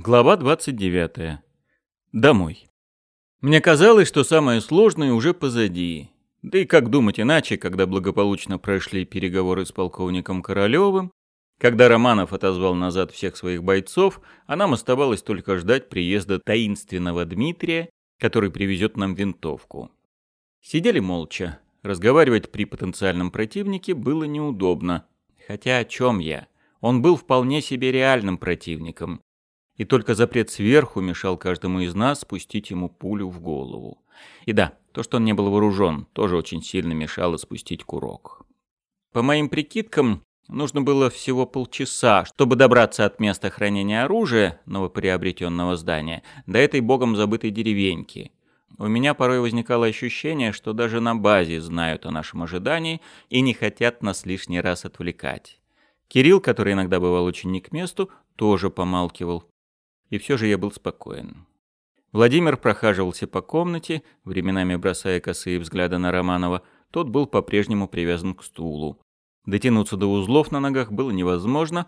Глава 29. Домой. Мне казалось, что самое сложное уже позади. Да и как думать иначе, когда благополучно прошли переговоры с полковником Королевым, когда Романов отозвал назад всех своих бойцов, а нам оставалось только ждать приезда таинственного Дмитрия, который привезет нам винтовку. Сидели молча. Разговаривать при потенциальном противнике было неудобно. Хотя о чем я? Он был вполне себе реальным противником и только запрет сверху мешал каждому из нас спустить ему пулю в голову. И да, то, что он не был вооружен, тоже очень сильно мешало спустить курок. По моим прикидкам, нужно было всего полчаса, чтобы добраться от места хранения оружия новоприобретенного здания до этой богом забытой деревеньки. У меня порой возникало ощущение, что даже на базе знают о нашем ожидании и не хотят нас лишний раз отвлекать. Кирилл, который иногда бывал очень не к месту, тоже помалкивал и все же я был спокоен. Владимир прохаживался по комнате, временами бросая косые взгляды на Романова. Тот был по-прежнему привязан к стулу. Дотянуться до узлов на ногах было невозможно,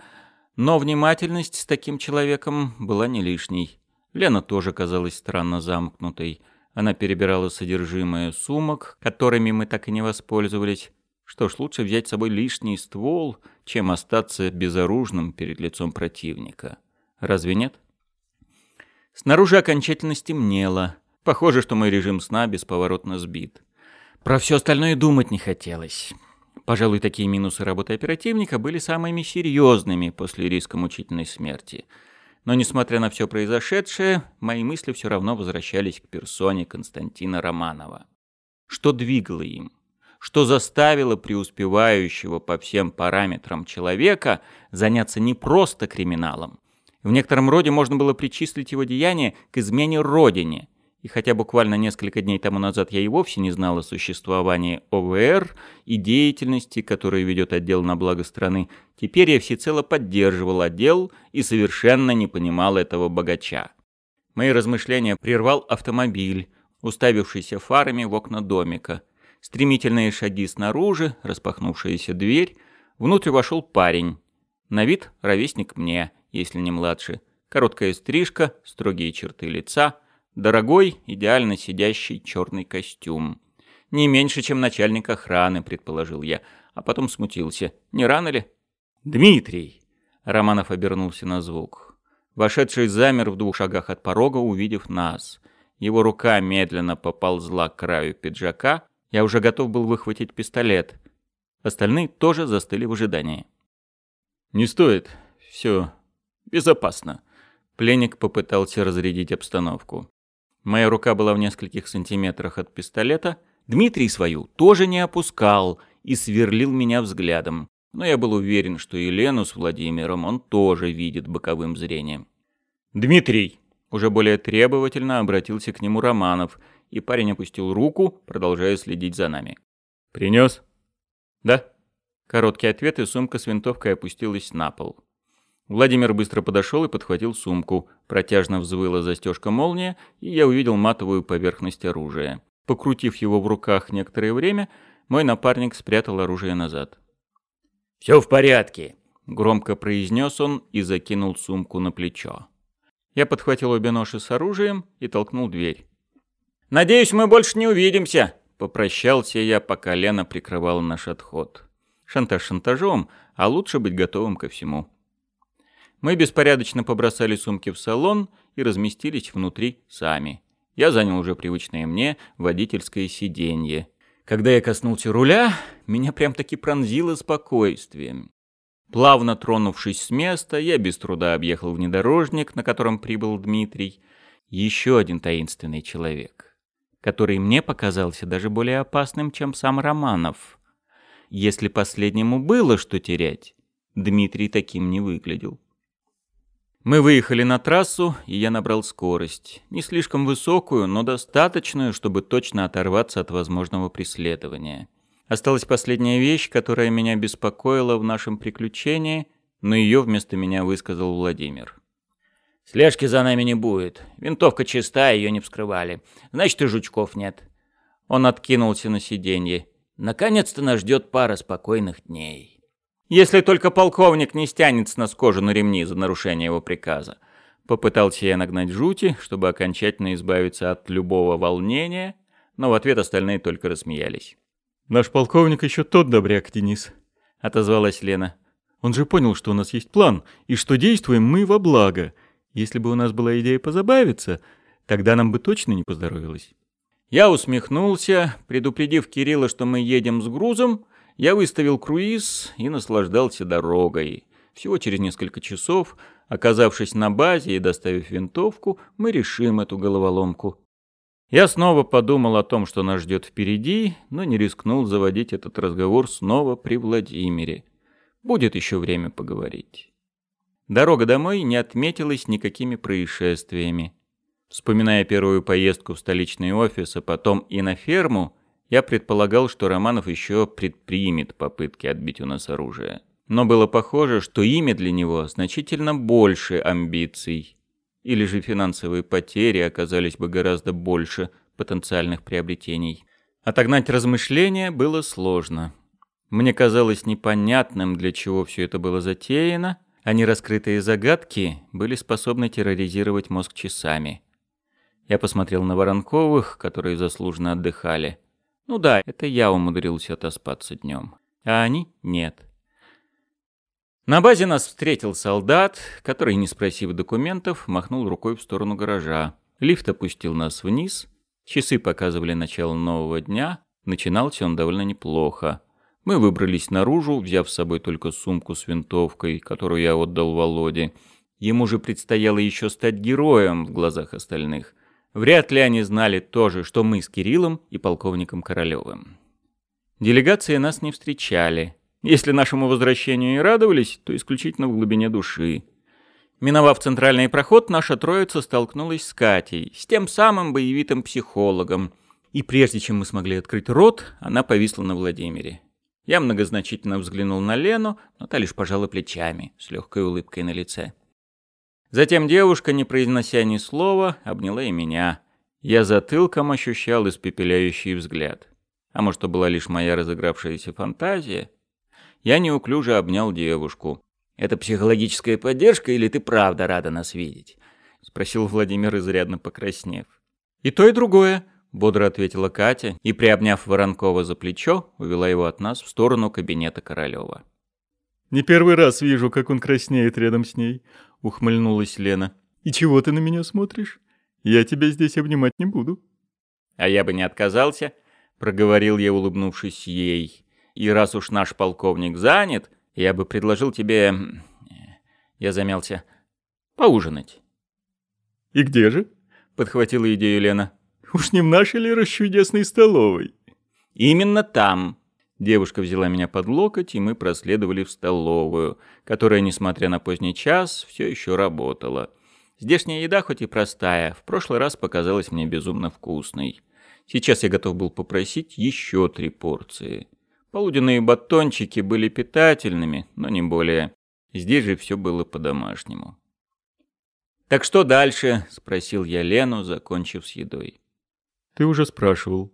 но внимательность с таким человеком была не лишней. Лена тоже казалась странно замкнутой. Она перебирала содержимое сумок, которыми мы так и не воспользовались. Что ж, лучше взять с собой лишний ствол, чем остаться безоружным перед лицом противника. Разве нет? Снаружи окончательно стемнело. Похоже, что мой режим сна бесповоротно сбит. Про все остальное думать не хотелось. Пожалуй, такие минусы работы оперативника были самыми серьезными после риска мучительной смерти. Но, несмотря на все произошедшее, мои мысли все равно возвращались к персоне Константина Романова. Что двигало им? Что заставило преуспевающего по всем параметрам человека заняться не просто криминалом, в некотором роде можно было причислить его деяние к измене родине. И хотя буквально несколько дней тому назад я и вовсе не знал о существовании ОВР и деятельности, которую ведет отдел на благо страны, теперь я всецело поддерживал отдел и совершенно не понимал этого богача. Мои размышления прервал автомобиль, уставившийся фарами в окна домика. Стремительные шаги снаружи, распахнувшаяся дверь. Внутрь вошел парень. На вид ровесник мне — если не младше. Короткая стрижка, строгие черты лица, дорогой, идеально сидящий черный костюм. Не меньше, чем начальник охраны, предположил я, а потом смутился. Не рано ли? Дмитрий! Романов обернулся на звук. Вошедший замер в двух шагах от порога, увидев нас. Его рука медленно поползла к краю пиджака. Я уже готов был выхватить пистолет. Остальные тоже застыли в ожидании. «Не стоит. Все, Безопасно. Пленник попытался разрядить обстановку. Моя рука была в нескольких сантиметрах от пистолета. Дмитрий свою тоже не опускал и сверлил меня взглядом. Но я был уверен, что Елену с Владимиром он тоже видит боковым зрением. «Дмитрий!» Уже более требовательно обратился к нему Романов, и парень опустил руку, продолжая следить за нами. «Принес?» «Да». Короткий ответ, и сумка с винтовкой опустилась на пол. Владимир быстро подошел и подхватил сумку. Протяжно взвыла застежка молния, и я увидел матовую поверхность оружия. Покрутив его в руках некоторое время, мой напарник спрятал оружие назад. «Все в порядке», — громко произнес он и закинул сумку на плечо. Я подхватил обе ноши с оружием и толкнул дверь. «Надеюсь, мы больше не увидимся», — попрощался я, пока Лена прикрывала наш отход. Шантаж шантажом, а лучше быть готовым ко всему. Мы беспорядочно побросали сумки в салон и разместились внутри сами. Я занял уже привычное мне водительское сиденье. Когда я коснулся руля, меня прям-таки пронзило спокойствием. Плавно тронувшись с места, я без труда объехал внедорожник, на котором прибыл Дмитрий. Еще один таинственный человек, который мне показался даже более опасным, чем сам Романов. Если последнему было что терять, Дмитрий таким не выглядел. Мы выехали на трассу, и я набрал скорость. Не слишком высокую, но достаточную, чтобы точно оторваться от возможного преследования. Осталась последняя вещь, которая меня беспокоила в нашем приключении, но ее вместо меня высказал Владимир. «Слежки за нами не будет. Винтовка чистая, ее не вскрывали. Значит, и жучков нет». Он откинулся на сиденье. «Наконец-то нас ждет пара спокойных дней». Если только полковник не стянет с нас кожу на ремни за нарушение его приказа. Попытался я нагнать жути, чтобы окончательно избавиться от любого волнения, но в ответ остальные только рассмеялись. «Наш полковник еще тот добряк, Денис», — отозвалась Лена. «Он же понял, что у нас есть план, и что действуем мы во благо. Если бы у нас была идея позабавиться, тогда нам бы точно не поздоровилось». Я усмехнулся, предупредив Кирилла, что мы едем с грузом, я выставил круиз и наслаждался дорогой. Всего через несколько часов, оказавшись на базе и доставив винтовку, мы решим эту головоломку. Я снова подумал о том, что нас ждет впереди, но не рискнул заводить этот разговор снова при Владимире. Будет еще время поговорить. Дорога домой не отметилась никакими происшествиями. Вспоминая первую поездку в столичный офис, а потом и на ферму, я предполагал, что Романов еще предпримет попытки отбить у нас оружие. Но было похоже, что имя для него значительно больше амбиций. Или же финансовые потери оказались бы гораздо больше потенциальных приобретений. Отогнать размышления было сложно. Мне казалось непонятным, для чего все это было затеяно, а нераскрытые загадки были способны терроризировать мозг часами. Я посмотрел на Воронковых, которые заслуженно отдыхали. Ну да, это я умудрился отоспаться днем, а они — нет. На базе нас встретил солдат, который, не спросив документов, махнул рукой в сторону гаража. Лифт опустил нас вниз. Часы показывали начало нового дня. Начинался он довольно неплохо. Мы выбрались наружу, взяв с собой только сумку с винтовкой, которую я отдал Володе. Ему же предстояло еще стать героем в глазах остальных. Вряд ли они знали то же, что мы с Кириллом и полковником Королевым. Делегации нас не встречали. Если нашему возвращению и радовались, то исключительно в глубине души. Миновав центральный проход, наша троица столкнулась с Катей, с тем самым боевитым психологом. И прежде чем мы смогли открыть рот, она повисла на Владимире. Я многозначительно взглянул на Лену, но та лишь пожала плечами, с легкой улыбкой на лице. Затем девушка, не произнося ни слова, обняла и меня. Я затылком ощущал испепеляющий взгляд. А может, это была лишь моя разыгравшаяся фантазия? Я неуклюже обнял девушку. «Это психологическая поддержка или ты правда рада нас видеть?» — спросил Владимир, изрядно покраснев. «И то, и другое», — бодро ответила Катя и, приобняв Воронкова за плечо, увела его от нас в сторону кабинета Королева. «Не первый раз вижу, как он краснеет рядом с ней», — ухмыльнулась Лена. «И чего ты на меня смотришь? Я тебя здесь обнимать не буду». «А я бы не отказался», — проговорил я, улыбнувшись ей. И раз уж наш полковник занят, я бы предложил тебе... Я замялся. Поужинать. «И где же?» — подхватила идею Лена. «Уж не в нашей ли расчудесной столовой?» «Именно там». Девушка взяла меня под локоть, и мы проследовали в столовую, которая, несмотря на поздний час, все еще работала. Здешняя еда, хоть и простая, в прошлый раз показалась мне безумно вкусной. Сейчас я готов был попросить еще три порции. Полуденные батончики были питательными, но не более. Здесь же все было по-домашнему. «Так что дальше?» — спросил я Лену, закончив с едой. «Ты уже спрашивал».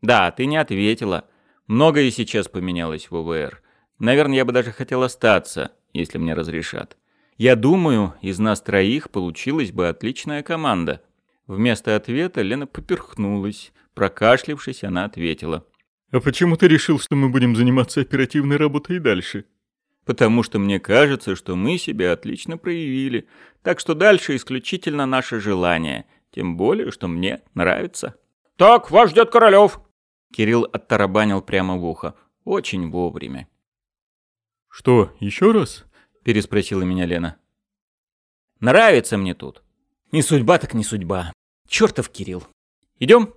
«Да, ты не ответила. Многое сейчас поменялось в УВР. Наверное, я бы даже хотел остаться, если мне разрешат. Я думаю, из нас троих получилась бы отличная команда». Вместо ответа Лена поперхнулась. Прокашлившись, она ответила. «А почему ты решил, что мы будем заниматься оперативной работой и дальше?» «Потому что мне кажется, что мы себя отлично проявили. Так что дальше исключительно наше желание. Тем более, что мне нравится». «Так, вас ждет Королев!» Кирилл оттарабанил прямо в ухо. Очень вовремя. «Что, еще раз?» — переспросила меня Лена. «Нравится мне тут. Не судьба так не судьба. Чертов Кирилл. Идем?»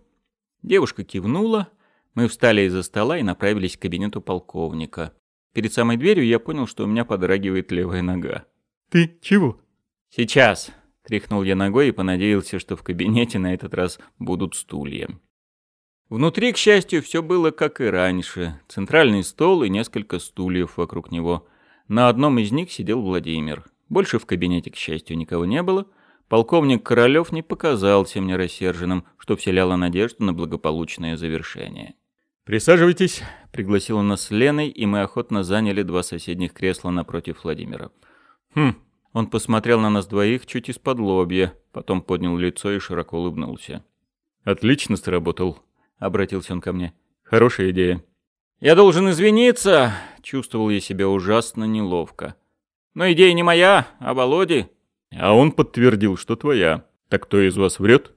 Девушка кивнула, мы встали из-за стола и направились к кабинету полковника. Перед самой дверью я понял, что у меня подрагивает левая нога. «Ты чего?» «Сейчас», — тряхнул я ногой и понадеялся, что в кабинете на этот раз будут стулья. Внутри, к счастью, все было как и раньше. Центральный стол и несколько стульев вокруг него. На одном из них сидел Владимир. Больше в кабинете, к счастью, никого не было. Полковник Королёв не показался мне рассерженным, что вселяло надежду на благополучное завершение. «Присаживайтесь», — пригласил нас Леной, и мы охотно заняли два соседних кресла напротив Владимира. «Хм, Он посмотрел на нас двоих чуть из-под лобья, потом поднял лицо и широко улыбнулся. «Отлично сработал», — обратился он ко мне. «Хорошая идея». «Я должен извиниться», — чувствовал я себя ужасно неловко. «Но идея не моя, а Володи». «А он подтвердил, что твоя. Так кто из вас врет?»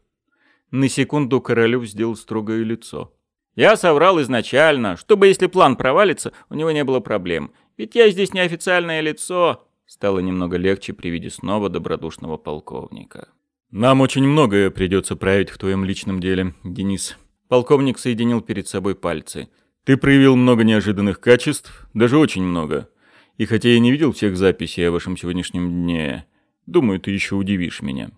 На секунду Королев сделал строгое лицо. «Я соврал изначально, чтобы, если план провалится, у него не было проблем. Ведь я здесь неофициальное лицо». Стало немного легче при виде снова добродушного полковника. «Нам очень многое придется править в твоем личном деле, Денис». Полковник соединил перед собой пальцы. «Ты проявил много неожиданных качеств, даже очень много. И хотя я не видел всех записей о вашем сегодняшнем дне, думаю, ты еще удивишь меня».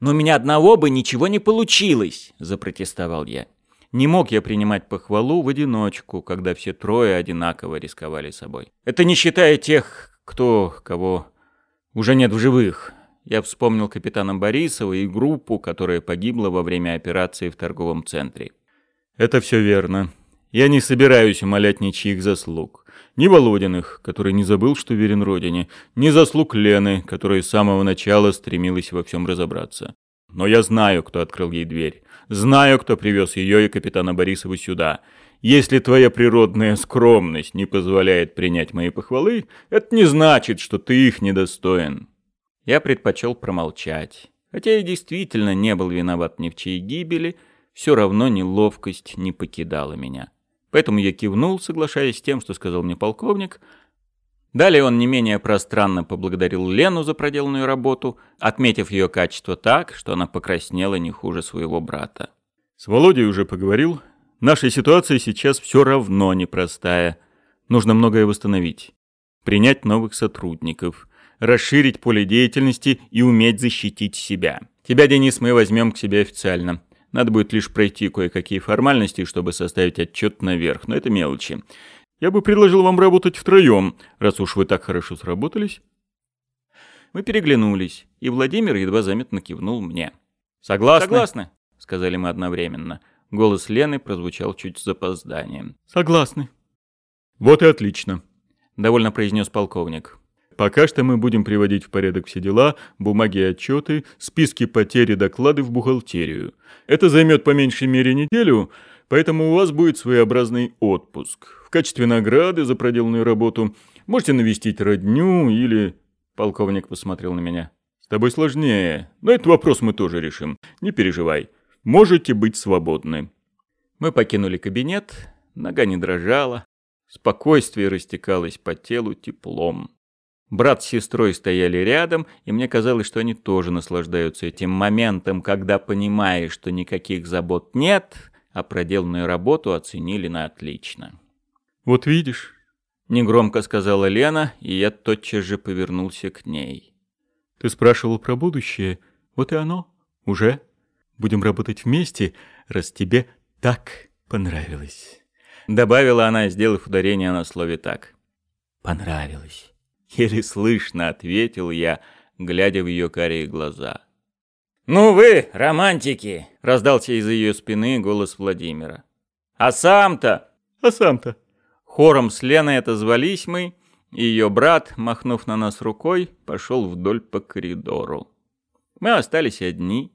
«Но у меня одного бы ничего не получилось», — запротестовал я. Не мог я принимать похвалу в одиночку, когда все трое одинаково рисковали собой. Это не считая тех, кто, кого уже нет в живых. Я вспомнил капитана Борисова и группу, которая погибла во время операции в торговом центре. Это все верно. Я не собираюсь умолять ничьих заслуг. Ни Володиных, который не забыл, что верен родине, ни заслуг Лены, которая с самого начала стремилась во всем разобраться. Но я знаю, кто открыл ей дверь. Знаю, кто привез ее и капитана Борисова сюда. Если твоя природная скромность не позволяет принять мои похвалы, это не значит, что ты их недостоин. Я предпочел промолчать. Хотя я действительно не был виноват ни в чьей гибели, все равно неловкость не покидала меня. Поэтому я кивнул, соглашаясь с тем, что сказал мне полковник. Далее он не менее пространно поблагодарил Лену за проделанную работу, отметив ее качество так, что она покраснела не хуже своего брата. «С Володей уже поговорил?» Наша ситуация сейчас все равно непростая. Нужно многое восстановить. Принять новых сотрудников, расширить поле деятельности и уметь защитить себя. Тебя, Денис, мы возьмем к себе официально. Надо будет лишь пройти кое-какие формальности, чтобы составить отчет наверх, но это мелочи. Я бы предложил вам работать втроем, раз уж вы так хорошо сработались. Мы переглянулись, и Владимир едва заметно кивнул мне. «Согласны?» «Согласны», — сказали мы одновременно. Голос Лены прозвучал чуть с запозданием. «Согласны». «Вот и отлично», — довольно произнес полковник. «Пока что мы будем приводить в порядок все дела, бумаги и отчеты, списки потерь и доклады в бухгалтерию. Это займет по меньшей мере неделю, поэтому у вас будет своеобразный отпуск. В качестве награды за проделанную работу можете навестить родню или...» Полковник посмотрел на меня. «С тобой сложнее, но этот вопрос мы тоже решим. Не переживай». Можете быть свободны». Мы покинули кабинет, нога не дрожала, спокойствие растекалось по телу теплом. Брат с сестрой стояли рядом, и мне казалось, что они тоже наслаждаются этим моментом, когда понимаешь, что никаких забот нет, а проделанную работу оценили на отлично. «Вот видишь», — негромко сказала Лена, и я тотчас же повернулся к ней. «Ты спрашивал про будущее, вот и оно, уже». Будем работать вместе, раз тебе так понравилось». Добавила она, сделав ударение на слове «так». «Понравилось». Еле слышно ответил я, глядя в ее карие глаза. «Ну вы, романтики!» — раздался из ее спины голос Владимира. «А сам-то?» «А сам-то?» Хором с Леной отозвались мы, и ее брат, махнув на нас рукой, пошел вдоль по коридору. Мы остались одни,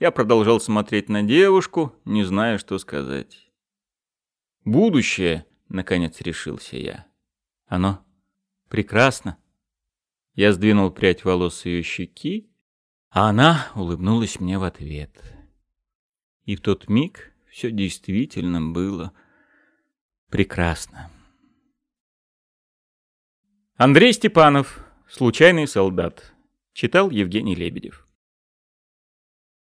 я продолжал смотреть на девушку, не зная, что сказать. «Будущее», — наконец решился я. «Оно прекрасно». Я сдвинул прядь волос ее щеки, а она улыбнулась мне в ответ. И в тот миг все действительно было прекрасно. Андрей Степанов. Случайный солдат. Читал Евгений Лебедев.